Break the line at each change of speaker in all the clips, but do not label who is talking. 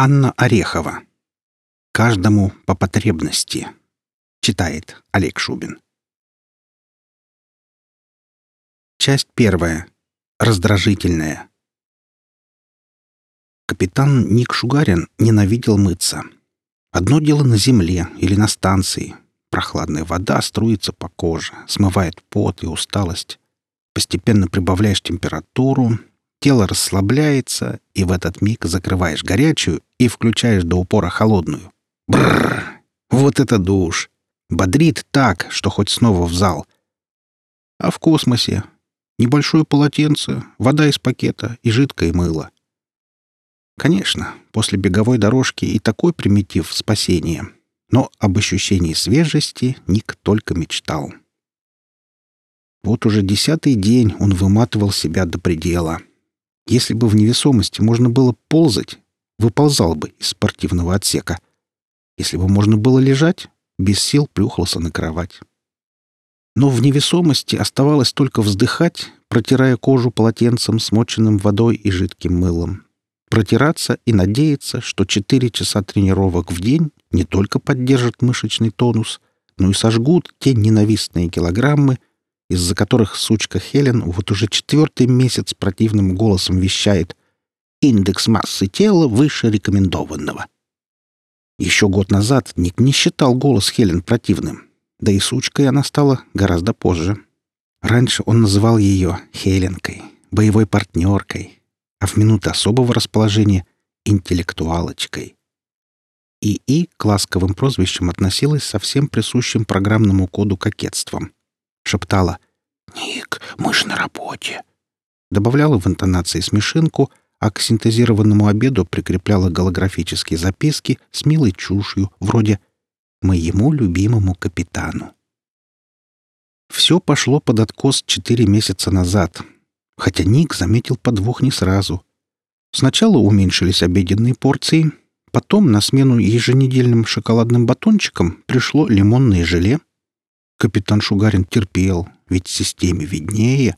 Анна Орехова. Каждому по потребности. Читает Олег Шубин. Часть первая. Раздражительная. Капитан Ник Шугарин ненавидел мыться. Одно дело на земле или на станции. Прохладная вода струится по коже, смывает пот и усталость. Постепенно прибавляешь температуру, тело расслабляется, и в этот миг закрываешь горячую и включаешь до упора холодную. Бррр! Вот это душ! Бодрит так, что хоть снова в зал. А в космосе небольшое полотенце, вода из пакета и жидкое мыло. Конечно, после беговой дорожки и такой примитив спасения. Но об ощущении свежести Ник только мечтал. Вот уже десятый день он выматывал себя до предела — если бы в невесомости можно было ползать, выползал бы из спортивного отсека. Если бы можно было лежать, без сил плюхался на кровать. Но в невесомости оставалось только вздыхать, протирая кожу полотенцем, смоченным водой и жидким мылом. Протираться и надеяться, что четыре часа тренировок в день не только поддержат мышечный тонус, но и сожгут те ненавистные килограммы, из-за которых сучка Хелен вот уже четвертый месяц противным голосом вещает «Индекс массы тела выше рекомендованного». Еще год назад Ник не считал голос Хелен противным, да и сучкой она стала гораздо позже. Раньше он называл ее Хеленкой, боевой партнеркой, а в минуты особого расположения — интеллектуалочкой. ИИ к ласковым прозвищам относилась со всем присущим программному коду кокетством — шептала «Ник, мы ж на работе». Добавляла в интонации смешинку, а к синтезированному обеду прикрепляла голографические записки с милой чушью, вроде «Моему любимому капитану». Все пошло под откос четыре месяца назад, хотя Ник заметил подвох не сразу. Сначала уменьшились обеденные порции, потом на смену еженедельным шоколадным батончикам пришло лимонное желе — Капитан Шугарин терпел, ведь системе виднее.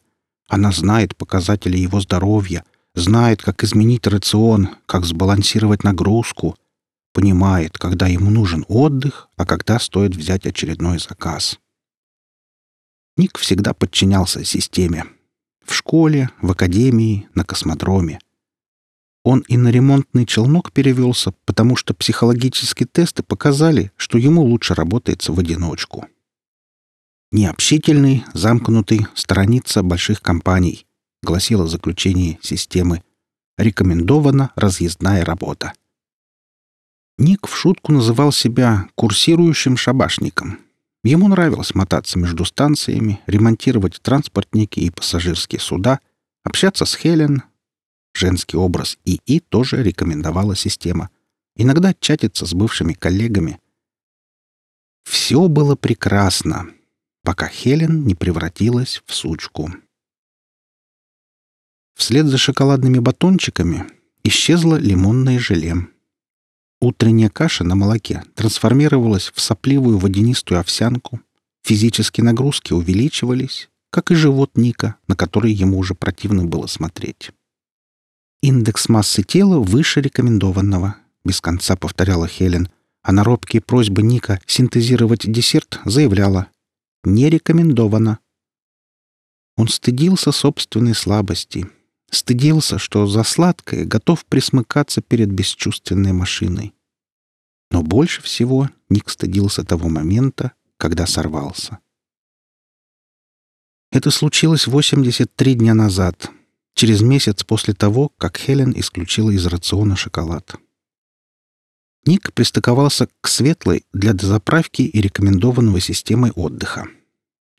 Она знает показатели его здоровья, знает, как изменить рацион, как сбалансировать нагрузку, понимает, когда ему нужен отдых, а когда стоит взять очередной заказ. Ник всегда подчинялся системе. В школе, в академии, на космодроме. Он и на ремонтный челнок перевелся, потому что психологические тесты показали, что ему лучше работается в одиночку. Необщительный, замкнутый, сторонится больших компаний, гласило заключение системы. Рекомендована разъездная работа. Ник в шутку называл себя курсирующим шабашником. Ему нравилось мотаться между станциями, ремонтировать транспортники и пассажирские суда, общаться с Хелен. Женский образ ИИ тоже рекомендовала система. Иногда чатиться с бывшими коллегами. Все было прекрасно, пока Хелен не превратилась в сучку. Вслед за шоколадными батончиками исчезло лимонное желе. Утренняя каша на молоке трансформировалась в сопливую водянистую овсянку. Физические нагрузки увеличивались, как и живот Ника, на который ему уже противно было смотреть. «Индекс массы тела выше рекомендованного», — без конца повторяла Хелен, а на робкие просьбы Ника синтезировать десерт заявляла не рекомендовано. Он стыдился собственной слабости, стыдился, что за сладкое готов присмыкаться перед бесчувственной машиной. Но больше всего Ник стыдился того момента, когда сорвался. Это случилось 83 дня назад, через месяц после того, как Хелен исключила из рациона шоколад. Ник пристыковался к светлой для дозаправки и рекомендованного системой отдыха.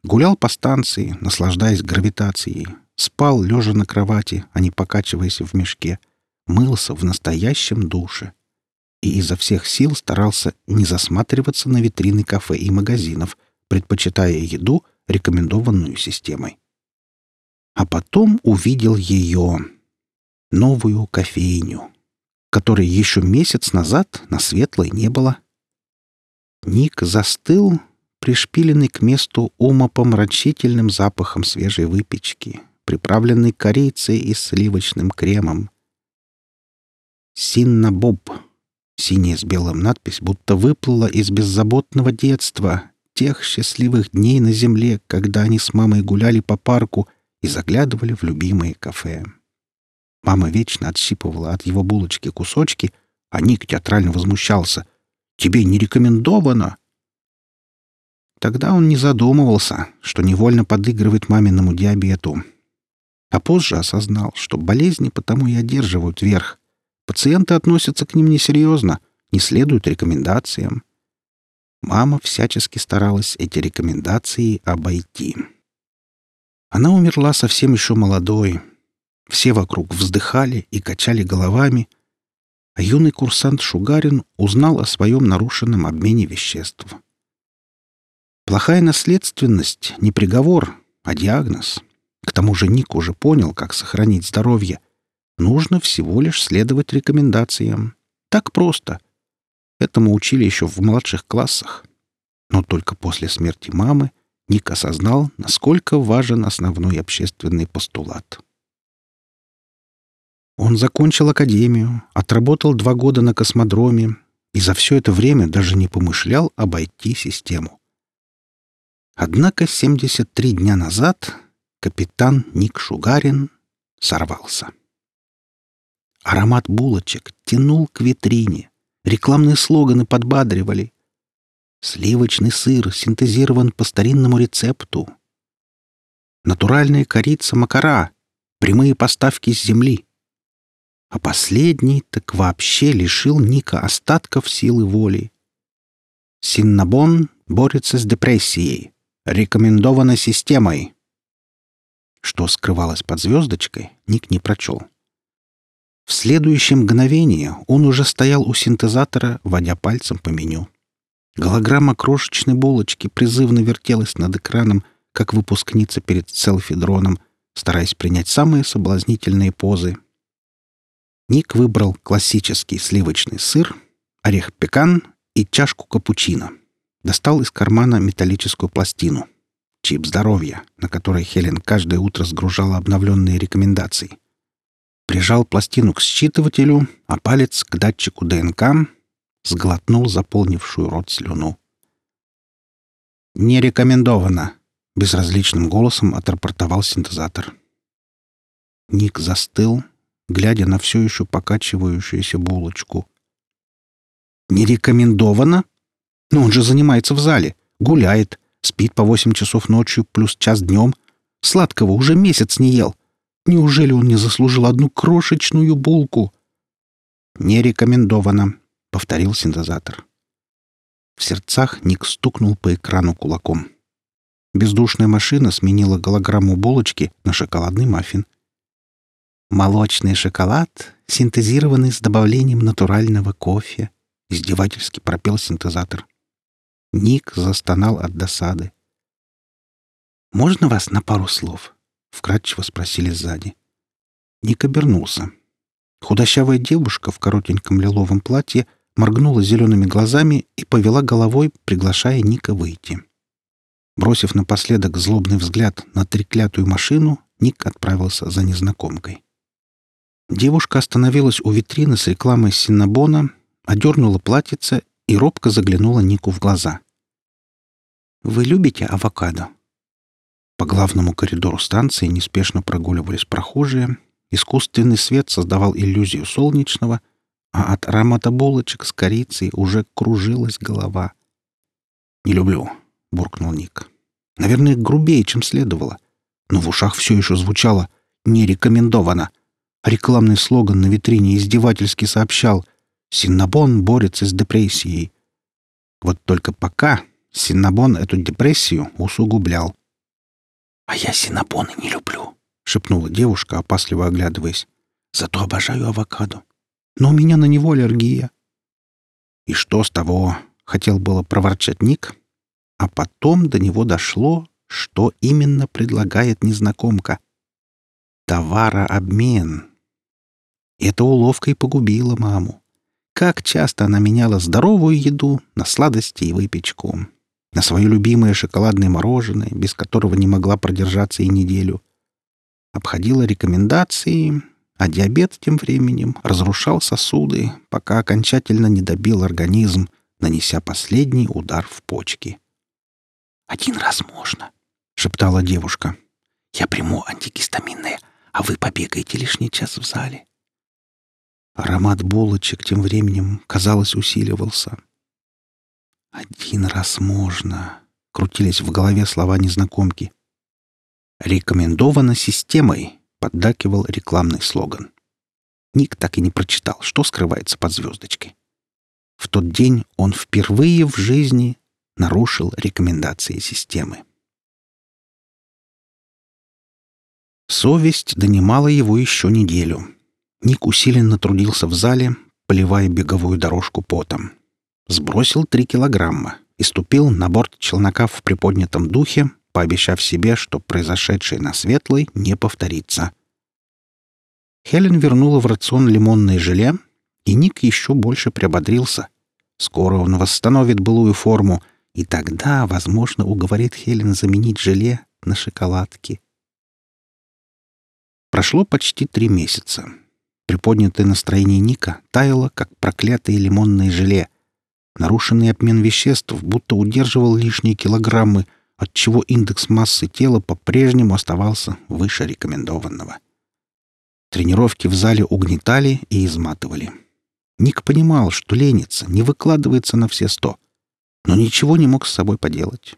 Гулял по станции, наслаждаясь гравитацией. Спал, лежа на кровати, а не покачиваясь в мешке. Мылся в настоящем душе. И изо всех сил старался не засматриваться на витрины кафе и магазинов, предпочитая еду, рекомендованную системой. А потом увидел ее, новую кофейню, которой еще месяц назад на светлой не было. Ник застыл, пришпиленный к месту умопомрачительным запахом свежей выпечки, приправленный корицей и сливочным кремом. «Синнабоб», Синяя с белым надпись будто выплыла из беззаботного детства, тех счастливых дней на земле, когда они с мамой гуляли по парку и заглядывали в любимые кафе. Мама вечно отщипывала от его булочки кусочки, а Ник театрально возмущался. «Тебе не рекомендовано!» Тогда он не задумывался, что невольно подыгрывает маминому диабету. А позже осознал, что болезни потому и одерживают верх. Пациенты относятся к ним несерьезно, не следуют рекомендациям. Мама всячески старалась эти рекомендации обойти. Она умерла совсем еще молодой. Все вокруг вздыхали и качали головами, а юный курсант Шугарин узнал о своем нарушенном обмене веществ. Плохая наследственность — не приговор, а диагноз. К тому же Ник уже понял, как сохранить здоровье — Нужно всего лишь следовать рекомендациям. Так просто. Этому учили еще в младших классах. Но только после смерти мамы Ник осознал, насколько важен основной общественный постулат. Он закончил академию, отработал два года на космодроме и за все это время даже не помышлял обойти систему. Однако 73 дня назад капитан Ник Шугарин сорвался. Аромат булочек тянул к витрине. Рекламные слоганы подбадривали. Сливочный сыр синтезирован по старинному рецепту. Натуральная корица макара. Прямые поставки с земли. А последний так вообще лишил Ника остатков силы воли. Синнабон борется с депрессией. Рекомендовано системой. Что скрывалось под звездочкой, Ник не прочел. В следующее мгновение он уже стоял у синтезатора, водя пальцем по меню. Голограмма крошечной булочки призывно вертелась над экраном, как выпускница перед селфи-дроном, стараясь принять самые соблазнительные позы. Ник выбрал классический сливочный сыр, орех пекан и чашку капучино. Достал из кармана металлическую пластину. Чип здоровья, на которой Хелен каждое утро сгружала обновленные рекомендации — прижал пластину к считывателю, а палец к датчику ДНК, сглотнул заполнившую рот слюну. «Не рекомендовано», — безразличным голосом отрапортовал синтезатор. Ник застыл, глядя на все еще покачивающуюся булочку. «Не рекомендовано? Но он же занимается в зале, гуляет, спит по восемь часов ночью плюс час днем. Сладкого уже месяц не ел. Неужели он не заслужил одну крошечную булку? «Не рекомендовано», — повторил синтезатор. В сердцах Ник стукнул по экрану кулаком. Бездушная машина сменила голограмму булочки на шоколадный маффин. «Молочный шоколад, синтезированный с добавлением натурального кофе», — издевательски пропел синтезатор. Ник застонал от досады. «Можно вас на пару слов?» — вкратчиво спросили сзади. Ник обернулся. Худощавая девушка в коротеньком лиловом платье моргнула зелеными глазами и повела головой, приглашая Ника выйти. Бросив напоследок злобный взгляд на треклятую машину, Ник отправился за незнакомкой. Девушка остановилась у витрины с рекламой Синнабона, одернула платьице и робко заглянула Нику в глаза. «Вы любите авокадо?» По главному коридору станции неспешно прогуливались прохожие. Искусственный свет создавал иллюзию солнечного, а от аромата булочек с корицей уже кружилась голова. «Не люблю», — буркнул Ник. «Наверное, грубее, чем следовало. Но в ушах все еще звучало «не рекомендовано». Рекламный слоган на витрине издевательски сообщал «Синнабон борется с депрессией». Вот только пока Синнабон эту депрессию усугублял. «А я синабоны не люблю», — шепнула девушка, опасливо оглядываясь. «Зато обожаю авокадо. Но у меня на него аллергия». «И что с того?» — хотел было проворчать Ник, а потом до него дошло, что именно предлагает незнакомка. Товарообмен. Эта уловка и погубила маму. Как часто она меняла здоровую еду на сладости и выпечку на свое любимое шоколадное мороженое, без которого не могла продержаться и неделю. Обходила рекомендации, а диабет тем временем разрушал сосуды, пока окончательно не добил организм, нанеся последний удар в почки. «Один раз можно», — шептала девушка. «Я приму антигистаминное, а вы побегаете лишний час в зале». Аромат булочек тем временем, казалось, усиливался. «Один раз можно», — крутились в голове слова незнакомки. «Рекомендовано системой», — поддакивал рекламный слоган. Ник так и не прочитал, что скрывается под звездочкой. В тот день он впервые в жизни нарушил рекомендации системы. Совесть донимала его еще неделю. Ник усиленно трудился в зале, поливая беговую дорожку потом. Сбросил три килограмма и ступил на борт челнока в приподнятом духе, пообещав себе, что произошедшее на Светлой не повторится. Хелен вернула в рацион лимонное желе, и Ник еще больше приободрился. Скоро он восстановит былую форму, и тогда, возможно, уговорит Хелен заменить желе на шоколадки. Прошло почти три месяца. Приподнятое настроение Ника таяло, как проклятое лимонное желе. Нарушенный обмен веществ будто удерживал лишние килограммы, отчего индекс массы тела по-прежнему оставался выше рекомендованного. Тренировки в зале угнетали и изматывали. Ник понимал, что ленится, не выкладывается на все сто, но ничего не мог с собой поделать.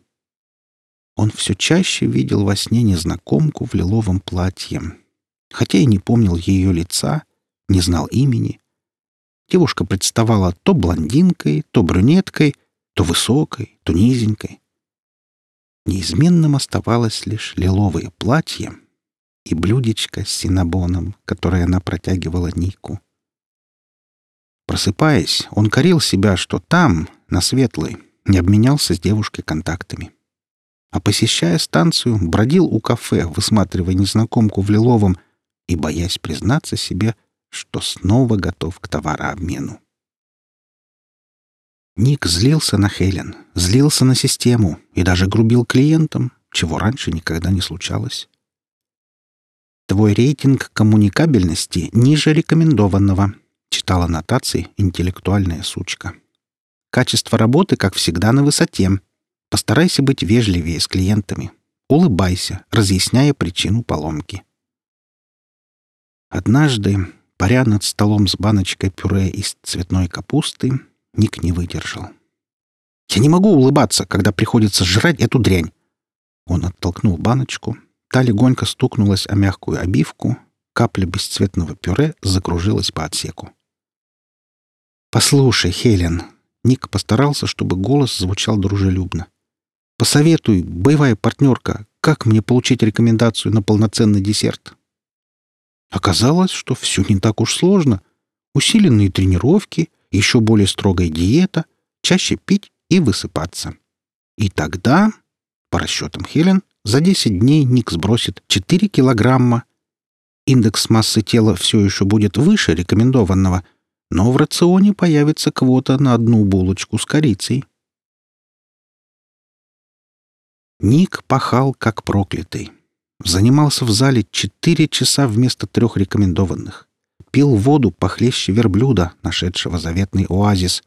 Он все чаще видел во сне незнакомку в лиловом платье, хотя и не помнил ее лица — не знал имени. Девушка представала то блондинкой, то брюнеткой, то высокой, то низенькой. Неизменным оставалось лишь лиловое платье и блюдечко с синабоном, которое она протягивала Нику. Просыпаясь, он корил себя, что там, на Светлой, не обменялся с девушкой контактами. А посещая станцию, бродил у кафе, высматривая незнакомку в лиловом и боясь признаться себе, что снова готов к товарообмену. Ник злился на Хелен, злился на систему и даже грубил клиентам, чего раньше никогда не случалось. «Твой рейтинг коммуникабельности ниже рекомендованного», — читала нотации интеллектуальная сучка. «Качество работы, как всегда, на высоте. Постарайся быть вежливее с клиентами. Улыбайся, разъясняя причину поломки». Однажды, Паря над столом с баночкой пюре из цветной капусты, Ник не выдержал. «Я не могу улыбаться, когда приходится жрать эту дрянь!» Он оттолкнул баночку, та легонько стукнулась о мягкую обивку, капля бесцветного пюре закружилась по отсеку. «Послушай, Хелен!» Ник постарался, чтобы голос звучал дружелюбно. «Посоветуй, боевая партнерка, как мне получить рекомендацию на полноценный десерт?» Оказалось, что все не так уж сложно. Усиленные тренировки, еще более строгая диета, чаще пить и высыпаться. И тогда, по расчетам Хелен, за 10 дней Ник сбросит 4 килограмма. Индекс массы тела все еще будет выше рекомендованного, но в рационе появится квота на одну булочку с корицей. Ник пахал как проклятый. Занимался в зале четыре часа вместо трех рекомендованных. Пил воду похлеще верблюда, нашедшего заветный оазис.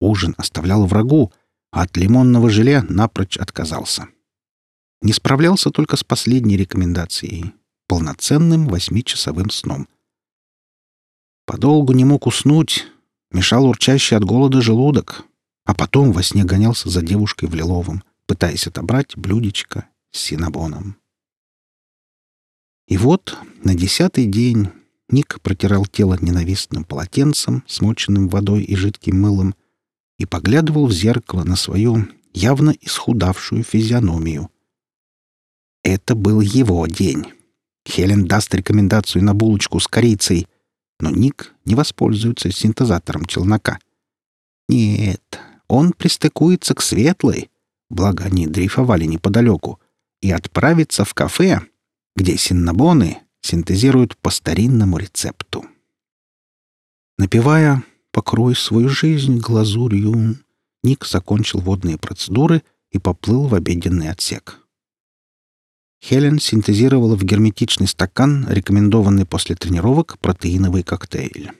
Ужин оставлял врагу, а от лимонного желе напрочь отказался. Не справлялся только с последней рекомендацией — полноценным восьмичасовым сном. Подолгу не мог уснуть, мешал урчащий от голода желудок, а потом во сне гонялся за девушкой в лиловом, пытаясь отобрать блюдечко с синабоном. И вот на десятый день Ник протирал тело ненавистным полотенцем, смоченным водой и жидким мылом, и поглядывал в зеркало на свою явно исхудавшую физиономию. Это был его день. Хелен даст рекомендацию на булочку с корицей, но Ник не воспользуется синтезатором челнока. Нет, он пристыкуется к светлой, благо они дрейфовали неподалеку, и отправится в кафе, где синнабоны синтезируют по старинному рецепту. Напевая «Покрой свою жизнь глазурью», Ник закончил водные процедуры и поплыл в обеденный отсек. Хелен синтезировала в герметичный стакан рекомендованный после тренировок протеиновый коктейль.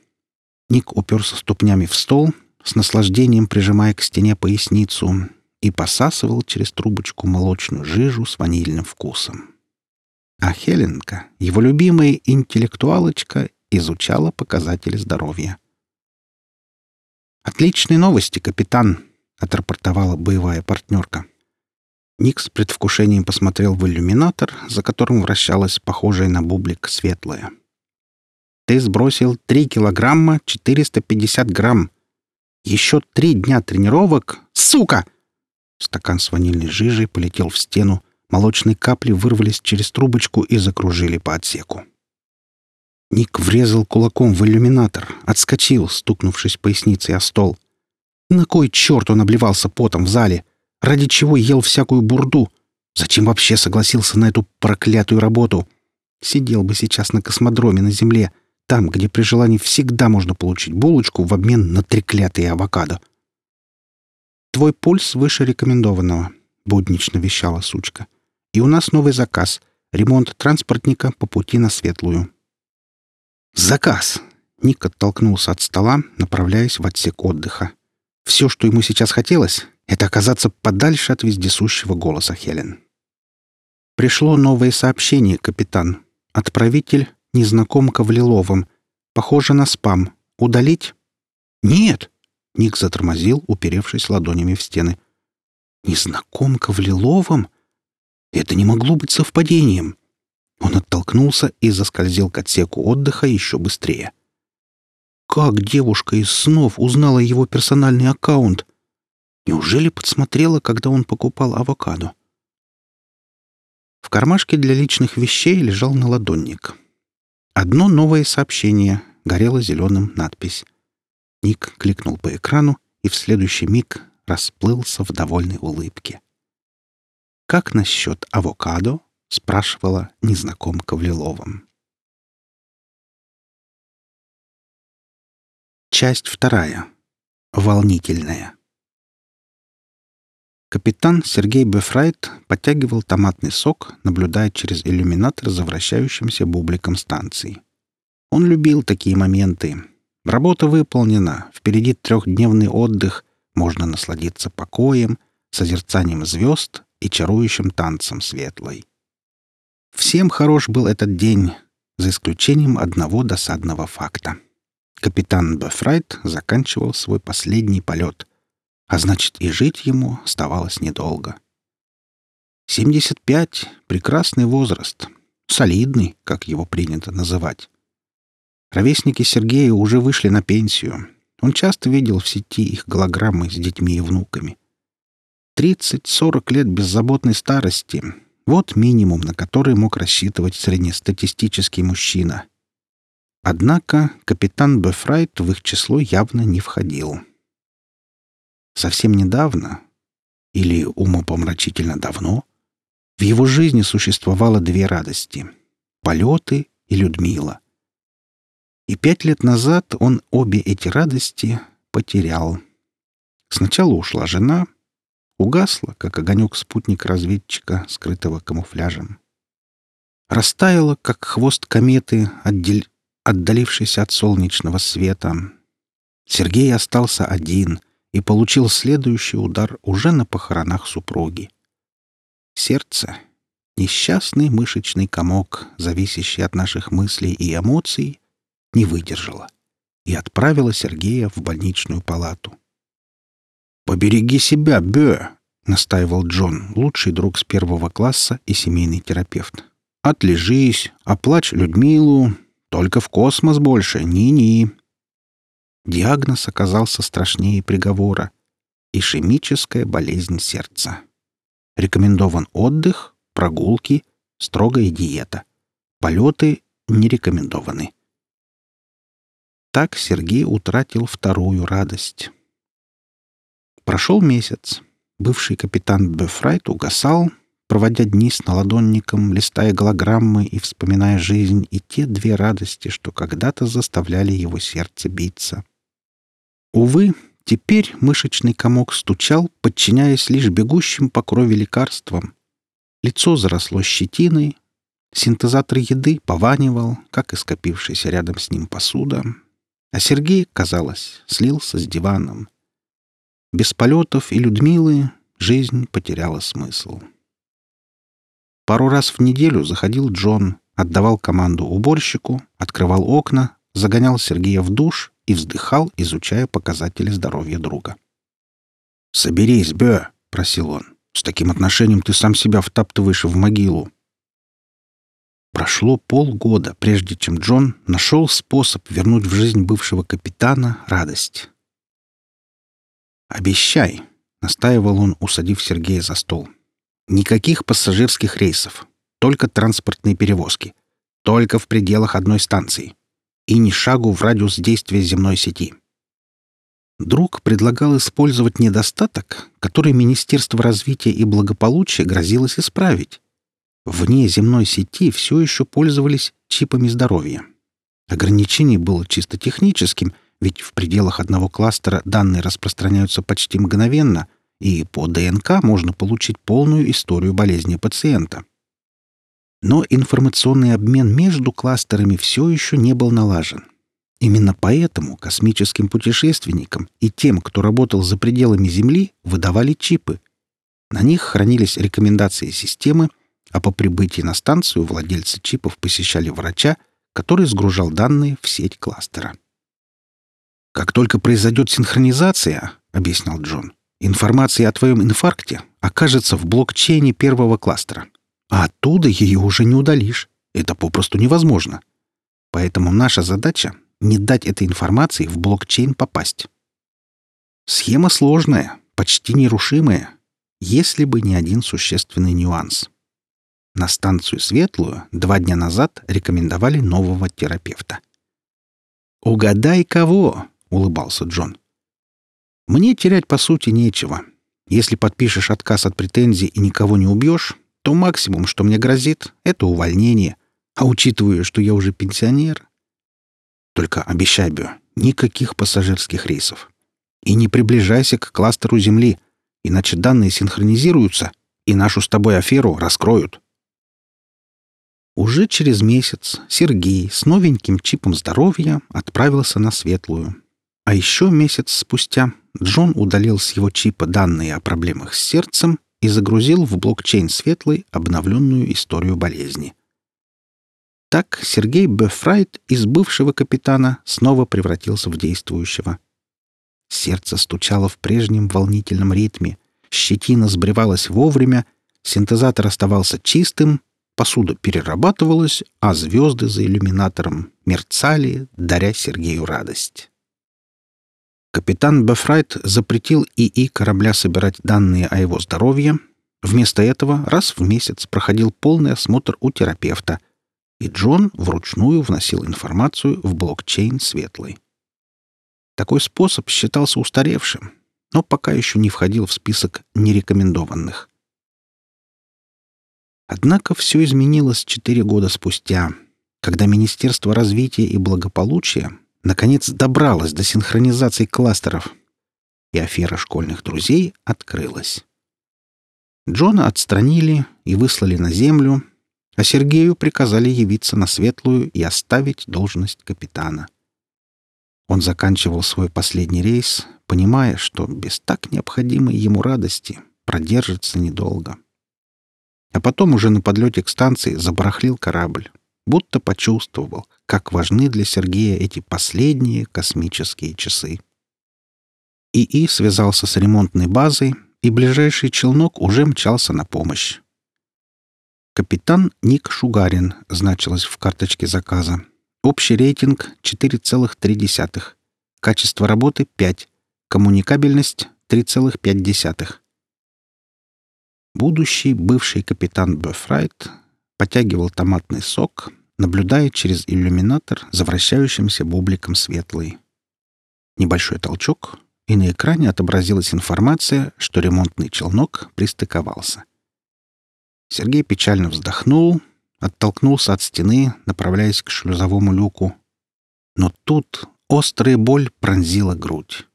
Ник уперся ступнями в стол, с наслаждением прижимая к стене поясницу, и посасывал через трубочку молочную жижу с ванильным вкусом. А Хеленка, его любимая интеллектуалочка, изучала показатели здоровья. «Отличные новости, капитан», — отрапортовала боевая партнерка. Ник с предвкушением посмотрел в иллюминатор, за которым вращалась похожая на бублик светлая. «Ты сбросил 3 килограмма 450 грамм. Еще три дня тренировок. Сука!» Стакан с ванильной жижей полетел в стену, молочные капли вырвались через трубочку и закружили по отсеку. Ник врезал кулаком в иллюминатор, отскочил, стукнувшись поясницей о стол. На кой черт он обливался потом в зале? Ради чего ел всякую бурду? Зачем вообще согласился на эту проклятую работу? Сидел бы сейчас на космодроме на Земле, там, где при желании всегда можно получить булочку в обмен на треклятые авокадо. «Твой пульс выше рекомендованного», — буднично вещала сучка. «И у нас новый заказ — ремонт транспортника по пути на Светлую». «Заказ!» — Ник оттолкнулся от стола, направляясь в отсек отдыха. Все, что ему сейчас хотелось, — это оказаться подальше от вездесущего голоса Хелен. Пришло новое сообщение, капитан. Отправитель — незнакомка в лиловом. Похоже на спам. Удалить? Нет! Ник затормозил, уперевшись ладонями в стены. Незнакомка в лиловом? Это не могло быть совпадением. Он оттолкнулся и заскользил к отсеку отдыха еще быстрее. Как девушка из снов узнала его персональный аккаунт? Неужели подсмотрела, когда он покупал авокадо? В кармашке для личных вещей лежал наладонник. Одно новое сообщение, горела зеленым надпись. Ник кликнул по экрану и в следующий миг расплылся в довольной улыбке. «Как насчет авокадо?» — спрашивала незнакомка в лиловом. Часть вторая. Волнительная. Капитан Сергей Бефрайт подтягивал томатный сок, наблюдая через иллюминатор за вращающимся бубликом станции. Он любил такие моменты. Работа выполнена, впереди трехдневный отдых, можно насладиться покоем, созерцанием звезд и чарующим танцем светлой. Всем хорош был этот день, за исключением одного досадного факта. Капитан Бефрайт заканчивал свой последний полет — а значит, и жить ему оставалось недолго. 75 — прекрасный возраст, солидный, как его принято называть. Ровесники Сергея уже вышли на пенсию. Он часто видел в сети их голограммы с детьми и внуками. 30-40 лет беззаботной старости — вот минимум, на который мог рассчитывать среднестатистический мужчина. Однако капитан Бефрайт в их число явно не входил. Совсем недавно, или умопомрачительно давно, в его жизни существовало две радости — полеты и Людмила. И пять лет назад он обе эти радости потерял. Сначала ушла жена, угасла, как огонек спутник-разведчика, скрытого камуфляжем. Растаяла, как хвост кометы, отдель... отдалившийся от солнечного света. Сергей остался один, и получил следующий удар уже на похоронах супруги. Сердце — несчастный мышечный комок, зависящий от наших мыслей и эмоций, не выдержало и отправила Сергея в больничную палату. «Побереги себя, Бё!» — настаивал Джон, лучший друг с первого класса и семейный терапевт. «Отлежись, оплачь Людмилу, только в космос больше, ни-ни!» Диагноз оказался страшнее приговора — ишемическая болезнь сердца. Рекомендован отдых, прогулки, строгая диета. Полеты не рекомендованы. Так Сергей утратил вторую радость. Прошел месяц. Бывший капитан Бефрайт угасал, проводя дни с наладонником, листая голограммы и вспоминая жизнь и те две радости, что когда-то заставляли его сердце биться. Увы, теперь мышечный комок стучал, подчиняясь лишь бегущим по крови лекарствам. Лицо заросло щетиной, синтезатор еды пованивал, как и скопившаяся рядом с ним посуда, а Сергей, казалось, слился с диваном. Без полетов и Людмилы жизнь потеряла смысл. Пару раз в неделю заходил Джон, отдавал команду уборщику, открывал окна, загонял Сергея в душ и вздыхал, изучая показатели здоровья друга. «Соберись, Бё!» — просил он. «С таким отношением ты сам себя втаптываешь в могилу». Прошло полгода, прежде чем Джон нашел способ вернуть в жизнь бывшего капитана радость. «Обещай», — настаивал он, усадив Сергея за стол. «Никаких пассажирских рейсов, только транспортные перевозки, только в пределах одной станции и ни шагу в радиус действия земной сети». Друг предлагал использовать недостаток, который Министерство развития и благополучия грозилось исправить Вне земной сети все еще пользовались чипами здоровья. Ограничение было чисто техническим, ведь в пределах одного кластера данные распространяются почти мгновенно, и по ДНК можно получить полную историю болезни пациента. Но информационный обмен между кластерами все еще не был налажен. Именно поэтому космическим путешественникам и тем, кто работал за пределами Земли, выдавали чипы. На них хранились рекомендации системы, а по прибытии на станцию владельцы чипов посещали врача, который сгружал данные в сеть кластера. «Как только произойдет синхронизация, — объяснял Джон, — информация о твоем инфаркте окажется в блокчейне первого кластера, а оттуда ее уже не удалишь. Это попросту невозможно. Поэтому наша задача — не дать этой информации в блокчейн попасть. Схема сложная, почти нерушимая, если бы не один существенный нюанс — на станцию Светлую два дня назад рекомендовали нового терапевта. «Угадай, кого?» — улыбался Джон. «Мне терять, по сути, нечего. Если подпишешь отказ от претензий и никого не убьешь, то максимум, что мне грозит, — это увольнение. А учитывая, что я уже пенсионер... Только обещай, Бё, никаких пассажирских рейсов. И не приближайся к кластеру Земли, иначе данные синхронизируются, и нашу с тобой аферу раскроют». Уже через месяц Сергей с новеньким чипом здоровья отправился на Светлую. А еще месяц спустя Джон удалил с его чипа данные о проблемах с сердцем и загрузил в блокчейн Светлой обновленную историю болезни. Так Сергей Бефрайт из бывшего капитана снова превратился в действующего. Сердце стучало в прежнем волнительном ритме, щетина сбривалась вовремя, синтезатор оставался чистым, Посуда перерабатывалась, а звезды за иллюминатором мерцали, даря Сергею радость. Капитан Бефрайт запретил ИИ корабля собирать данные о его здоровье. Вместо этого раз в месяц проходил полный осмотр у терапевта, и Джон вручную вносил информацию в блокчейн Светлый. Такой способ считался устаревшим, но пока еще не входил в список нерекомендованных. Однако все изменилось четыре года спустя, когда Министерство развития и благополучия наконец добралось до синхронизации кластеров, и афера школьных друзей открылась. Джона отстранили и выслали на землю, а Сергею приказали явиться на светлую и оставить должность капитана. Он заканчивал свой последний рейс, понимая, что без так необходимой ему радости продержится недолго. — а потом уже на подлете к станции забарахлил корабль, будто почувствовал, как важны для Сергея эти последние космические часы. ИИ связался с ремонтной базой, и ближайший челнок уже мчался на помощь. Капитан Ник Шугарин значилось в карточке заказа. Общий рейтинг 4,3. Качество работы 5. Коммуникабельность 3,5. Будущий бывший капитан Бефрайт потягивал томатный сок, наблюдая через иллюминатор за вращающимся бубликом светлый. Небольшой толчок, и на экране отобразилась информация, что ремонтный челнок пристыковался. Сергей печально вздохнул, оттолкнулся от стены, направляясь к шлюзовому люку. Но тут острая боль пронзила грудь.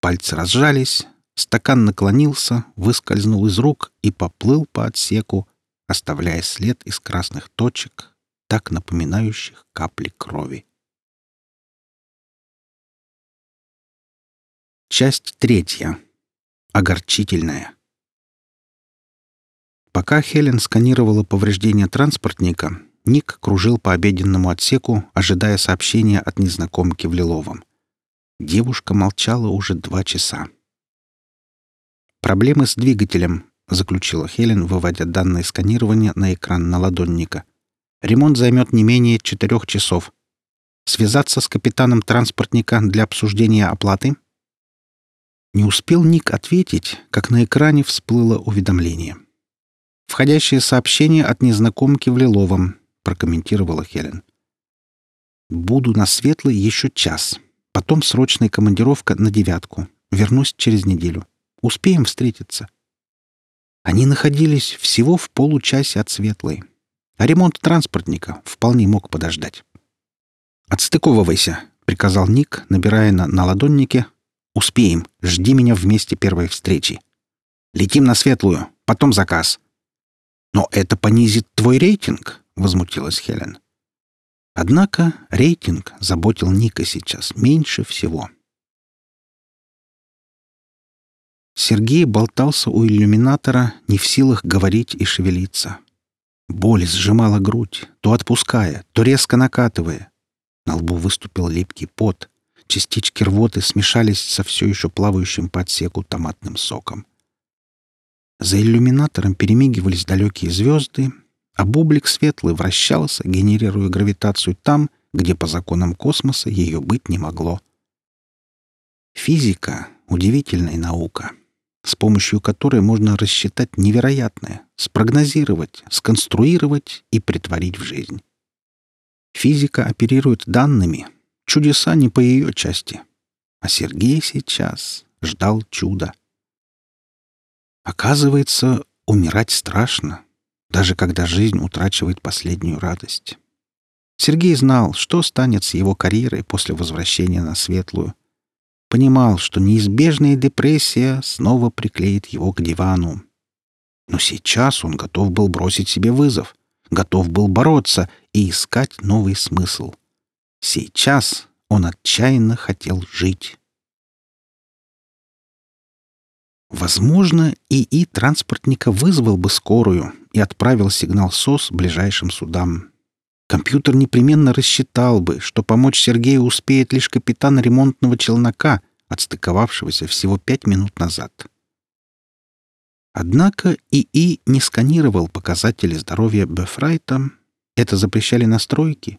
Пальцы разжались, Стакан наклонился, выскользнул из рук и поплыл по отсеку, оставляя след из красных точек, так напоминающих капли крови. Часть третья. Огорчительная. Пока Хелен сканировала повреждения транспортника, Ник кружил по обеденному отсеку, ожидая сообщения от незнакомки в Лиловом. Девушка молчала уже два часа. «Проблемы с двигателем», — заключила Хелен, выводя данные сканирования на экран наладонника. «Ремонт займет не менее четырех часов. Связаться с капитаном транспортника для обсуждения оплаты?» Не успел Ник ответить, как на экране всплыло уведомление. «Входящее сообщение от незнакомки в Лиловом», — прокомментировала Хелен. «Буду на Светлой еще час. Потом срочная командировка на девятку. Вернусь через неделю. Успеем встретиться. Они находились всего в получасе от Светлой, а ремонт транспортника вполне мог подождать. «Отстыковывайся», — приказал Ник, набирая на, на ладоннике. «Успеем. Жди меня в месте первой встречи. Летим на Светлую, потом заказ». «Но это понизит твой рейтинг», — возмутилась Хелен. Однако рейтинг заботил Ника сейчас меньше всего. Сергей болтался у иллюминатора, не в силах говорить и шевелиться. Боль сжимала грудь, то отпуская, то резко накатывая. На лбу выступил липкий пот. Частички рвоты смешались со все еще плавающим по отсеку томатным соком. За иллюминатором перемигивались далекие звезды, а бублик светлый вращался, генерируя гравитацию там, где по законам космоса ее быть не могло. Физика — удивительная наука с помощью которой можно рассчитать невероятное, спрогнозировать, сконструировать и притворить в жизнь. Физика оперирует данными, чудеса не по ее части. А Сергей сейчас ждал чуда. Оказывается, умирать страшно, даже когда жизнь утрачивает последнюю радость. Сергей знал, что станет с его карьерой после возвращения на Светлую, Понимал, что неизбежная депрессия снова приклеит его к дивану. Но сейчас он готов был бросить себе вызов, готов был бороться и искать новый смысл. Сейчас он отчаянно хотел жить. Возможно, ИИ транспортника вызвал бы скорую и отправил сигнал СОС ближайшим судам. Компьютер непременно рассчитал бы, что помочь Сергею успеет лишь капитан ремонтного челнока, отстыковавшегося всего пять минут назад. Однако ИИ не сканировал показатели здоровья Бефрайта, это запрещали настройки,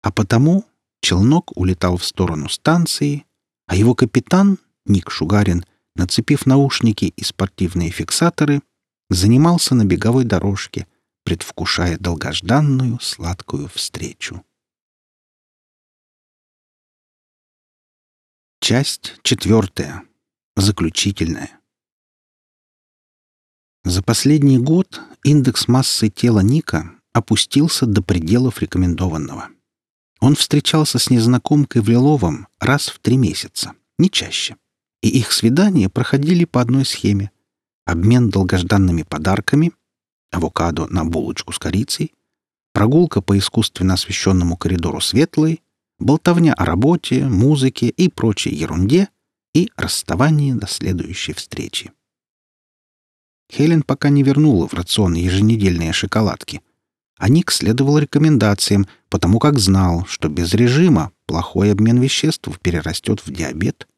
а потому челнок улетал в сторону станции, а его капитан, Ник Шугарин, нацепив наушники и спортивные фиксаторы, занимался на беговой дорожке — предвкушая долгожданную сладкую встречу. Часть четвертая. Заключительная. За последний год индекс массы тела Ника опустился до пределов рекомендованного. Он встречался с незнакомкой в Лиловом раз в три месяца, не чаще. И их свидания проходили по одной схеме. Обмен долгожданными подарками, авокадо на булочку с корицей, прогулка по искусственно освещенному коридору Светлой, болтовня о работе, музыке и прочей ерунде и расставание до следующей встречи. Хелен пока не вернула в рацион еженедельные шоколадки, а Ник следовал рекомендациям, потому как знал, что без режима плохой обмен веществ перерастет в диабет.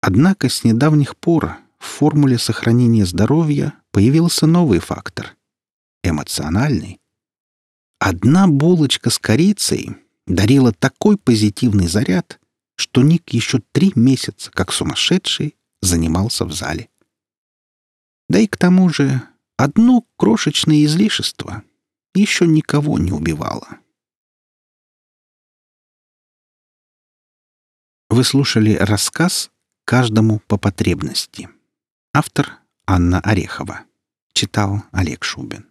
Однако с недавних пор в формуле сохранения здоровья появился новый фактор — эмоциональный. Одна булочка с корицей дарила такой позитивный заряд, что Ник еще три месяца, как сумасшедший, занимался в зале. Да и к тому же одно крошечное излишество еще никого не убивало. Вы слушали рассказ «Каждому по потребности». Автор Анна Орехова. Читал Олег Шубин.